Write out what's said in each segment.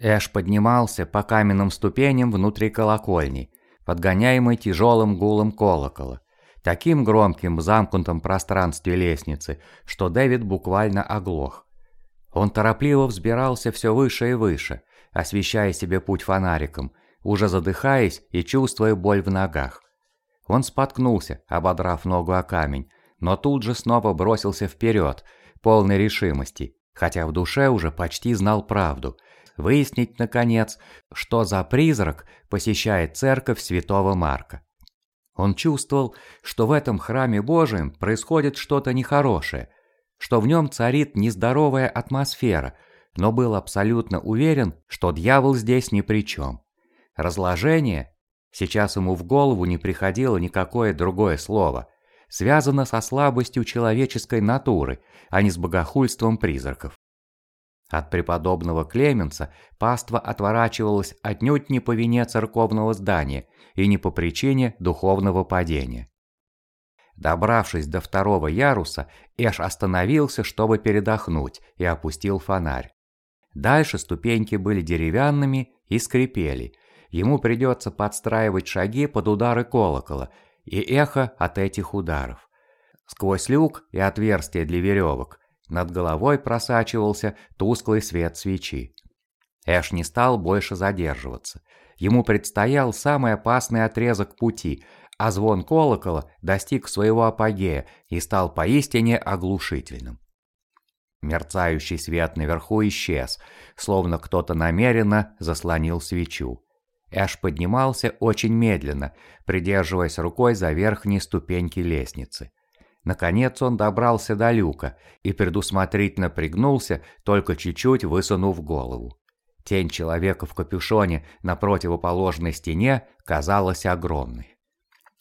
Эш поднимался по каменным ступеням внутри колокольни, подгоняемый тяжелым гулом колокола, таким громким в замкнутом пространстве лестницы, что Дэвид буквально оглох. Он торопливо взбирался все выше и выше, освещая себе путь фонариком, уже задыхаясь и чувствуя боль в ногах. Он споткнулся, ободрав ногу о камень, но тут же снова бросился вперед, полной решимости, хотя в душе уже почти знал правду. Выяснить, наконец, что за призрак посещает церковь святого Марка. Он чувствовал, что в этом храме Божием происходит что-то нехорошее, что в нем царит нездоровая атмосфера, но был абсолютно уверен, что дьявол здесь ни при чем. Разложение, сейчас ему в голову не приходило никакое другое слово, связано со слабостью человеческой натуры, а не с богохульством призраков. От преподобного Клеменца паства отворачивалась отнюдь не по вине церковного здания и не по причине духовного падения. Добравшись до второго яруса, Эш остановился, чтобы передохнуть, и опустил фонарь. Дальше ступеньки были деревянными и скрипели, ему придется подстраивать шаги под удары колокола и эхо от этих ударов. Сквозь люк и отверстие для веревок над головой просачивался тусклый свет свечи. Эш не стал больше задерживаться. Ему предстоял самый опасный отрезок пути, а звон колокола достиг своего апогея и стал поистине оглушительным. Мерцающий свет наверху исчез, словно кто-то намеренно заслонил свечу. Эш поднимался очень медленно, придерживаясь рукой за верхние ступеньки лестницы. Наконец он добрался до люка и предусмотрительно пригнулся, только чуть-чуть высунув голову. Тень человека в капюшоне на противоположной стене казалась огромной.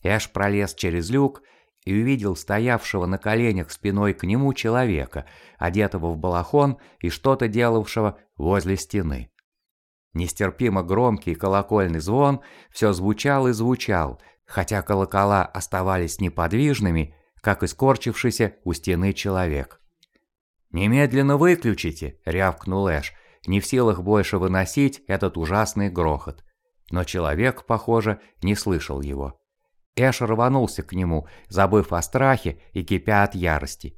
Эш пролез через люк и увидел стоявшего на коленях спиной к нему человека, одетого в балахон и что-то делавшего возле стены. Нестерпимо громкий колокольный звон все звучал и звучал, хотя колокола оставались неподвижными, как искорчившийся у стены человек. «Немедленно выключите!» – рявкнул Эш, не в силах больше выносить этот ужасный грохот. Но человек, похоже, не слышал его. Эш рванулся к нему, забыв о страхе и кипя от ярости.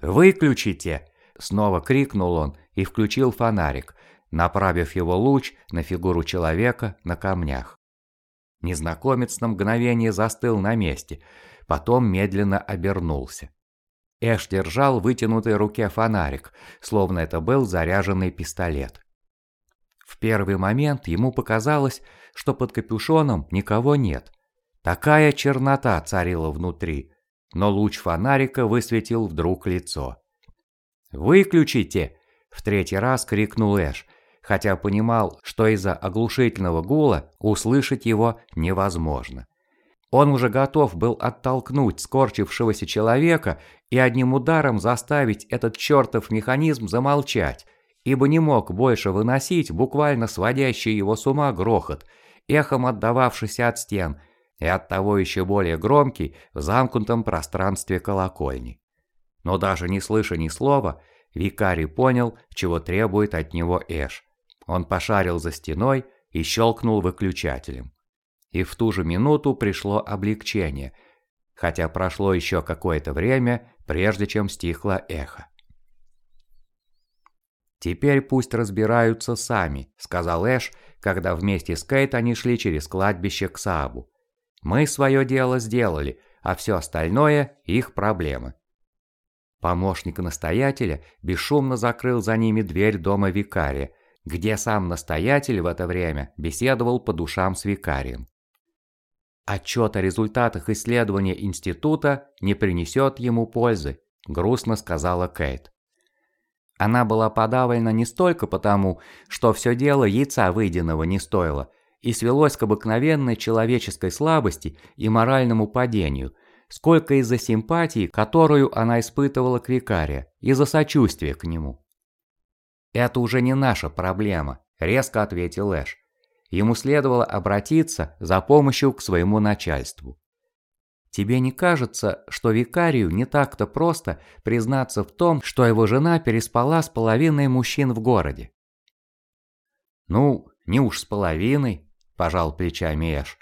«Выключите!» – снова крикнул он и включил фонарик, направив его луч на фигуру человека на камнях. Незнакомец на мгновение застыл на месте, потом медленно обернулся. Эш держал в вытянутой руке фонарик, словно это был заряженный пистолет. В первый момент ему показалось, что под капюшоном никого нет. Такая чернота царила внутри, но луч фонарика высветил вдруг лицо. «Выключите!» – в третий раз крикнул Эш, хотя понимал, что из-за оглушительного гула услышать его невозможно. Он уже готов был оттолкнуть скорчившегося человека и одним ударом заставить этот чертов механизм замолчать, ибо не мог больше выносить буквально сводящий его с ума грохот, эхом отдававшийся от стен, и оттого еще более громкий в замкнутом пространстве колокольни. Но даже не слыша ни слова, викарий понял, чего требует от него Эш. Он пошарил за стеной и щелкнул выключателем. И в ту же минуту пришло облегчение, хотя прошло еще какое-то время, прежде чем стихло эхо. «Теперь пусть разбираются сами», — сказал Эш, когда вместе с Кейт они шли через кладбище к Саабу. «Мы свое дело сделали, а все остальное — их проблемы». Помощник настоятеля бесшумно закрыл за ними дверь дома викария, где сам настоятель в это время беседовал по душам с викарием. Отчет о результатах исследования института не принесет ему пользы, грустно сказала Кейт. Она была подавлена не столько потому, что все дело яйца выеденного не стоило, и свелось к обыкновенной человеческой слабости и моральному падению, сколько из-за симпатии, которую она испытывала к викария, из-за сочувствия к нему. «Это уже не наша проблема», – резко ответил Эш. Ему следовало обратиться за помощью к своему начальству. Тебе не кажется, что викарию не так-то просто признаться в том, что его жена переспала с половиной мужчин в городе? «Ну, не уж с половиной», – пожал плечами Эш.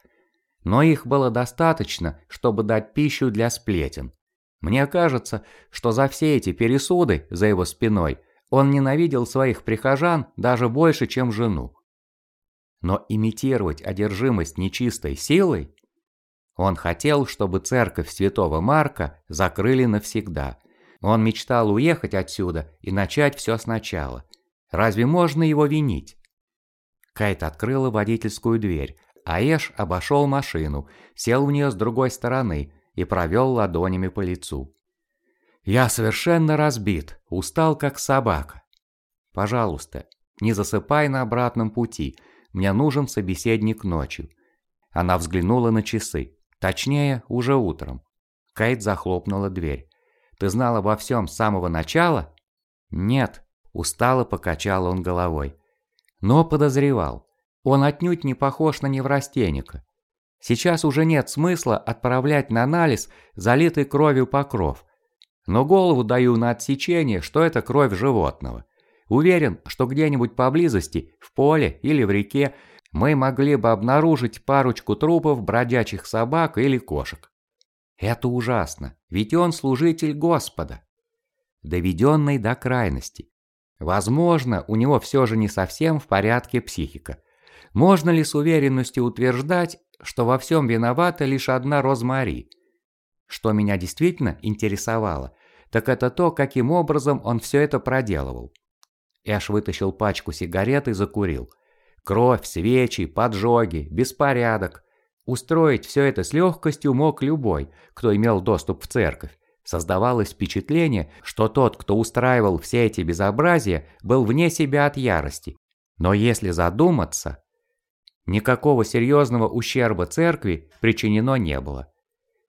«Но их было достаточно, чтобы дать пищу для сплетен. Мне кажется, что за все эти пересуды за его спиной он ненавидел своих прихожан даже больше, чем жену. Но имитировать одержимость нечистой силой? Он хотел, чтобы церковь святого Марка закрыли навсегда. Он мечтал уехать отсюда и начать все сначала. Разве можно его винить? Кайт открыла водительскую дверь, а Эш обошел машину, сел в нее с другой стороны и провел ладонями по лицу. «Я совершенно разбит, устал как собака. Пожалуйста, не засыпай на обратном пути, мне нужен собеседник ночью». Она взглянула на часы, точнее, уже утром. Кейт захлопнула дверь. «Ты знал обо всем с самого начала?» «Нет», – устало покачал он головой. Но подозревал. Он отнюдь не похож на неврастенника. Сейчас уже нет смысла отправлять на анализ залитый кровью покров. Но голову даю на отсечение, что это кровь животного. Уверен, что где-нибудь поблизости, в поле или в реке, мы могли бы обнаружить парочку трупов бродячих собак или кошек. Это ужасно, ведь он служитель Господа. Доведенный до крайности. Возможно, у него все же не совсем в порядке психика. Можно ли с уверенностью утверждать, что во всем виновата лишь одна Розмари? Что меня действительно интересовало, так это то, каким образом он все это проделывал. Эш вытащил пачку сигарет и закурил. Кровь, свечи, поджоги, беспорядок. Устроить все это с легкостью мог любой, кто имел доступ в церковь. Создавалось впечатление, что тот, кто устраивал все эти безобразия, был вне себя от ярости. Но если задуматься, никакого серьезного ущерба церкви причинено не было.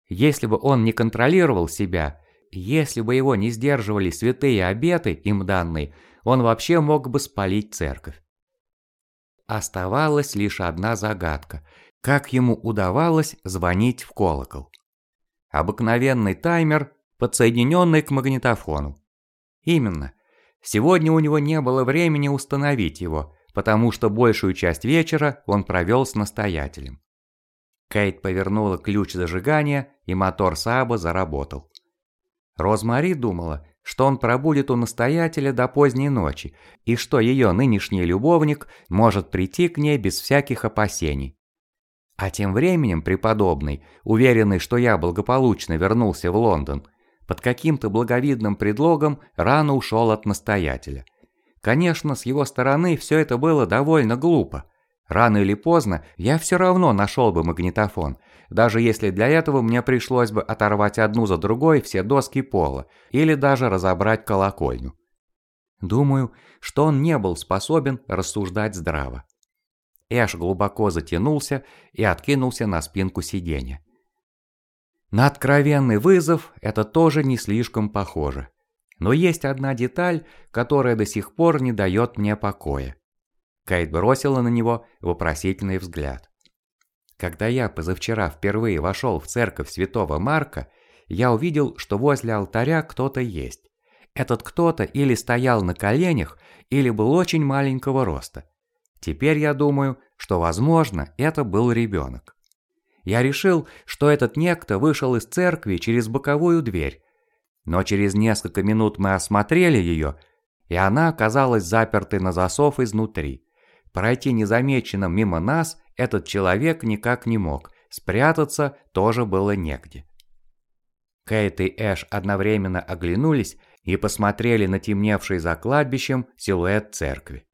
Если бы он не контролировал себя, если бы его не сдерживали святые обеты, им данные, он вообще мог бы спалить церковь. Оставалась лишь одна загадка – как ему удавалось звонить в колокол. Обыкновенный таймер подсоединенный к магнитофону. Именно. Сегодня у него не было времени установить его, потому что большую часть вечера он провел с настоятелем. Кейт повернула ключ зажигания, и мотор Саба заработал. Розмари думала, что он пробудет у настоятеля до поздней ночи, и что ее нынешний любовник может прийти к ней без всяких опасений. А тем временем преподобный, уверенный, что я благополучно вернулся в Лондон, под каким-то благовидным предлогом рано ушел от настоятеля. Конечно, с его стороны все это было довольно глупо. Рано или поздно я все равно нашел бы магнитофон, даже если для этого мне пришлось бы оторвать одну за другой все доски пола или даже разобрать колокольню. Думаю, что он не был способен рассуждать здраво. Эш глубоко затянулся и откинулся на спинку сиденья. На откровенный вызов это тоже не слишком похоже. Но есть одна деталь, которая до сих пор не дает мне покоя. Кайт бросила на него вопросительный взгляд. Когда я позавчера впервые вошел в церковь святого Марка, я увидел, что возле алтаря кто-то есть. Этот кто-то или стоял на коленях, или был очень маленького роста. Теперь я думаю, что, возможно, это был ребенок. Я решил, что этот некто вышел из церкви через боковую дверь. Но через несколько минут мы осмотрели ее, и она оказалась запертой на засов изнутри. Пройти незамеченным мимо нас этот человек никак не мог, спрятаться тоже было негде. Кейт и Эш одновременно оглянулись и посмотрели на темневший за кладбищем силуэт церкви.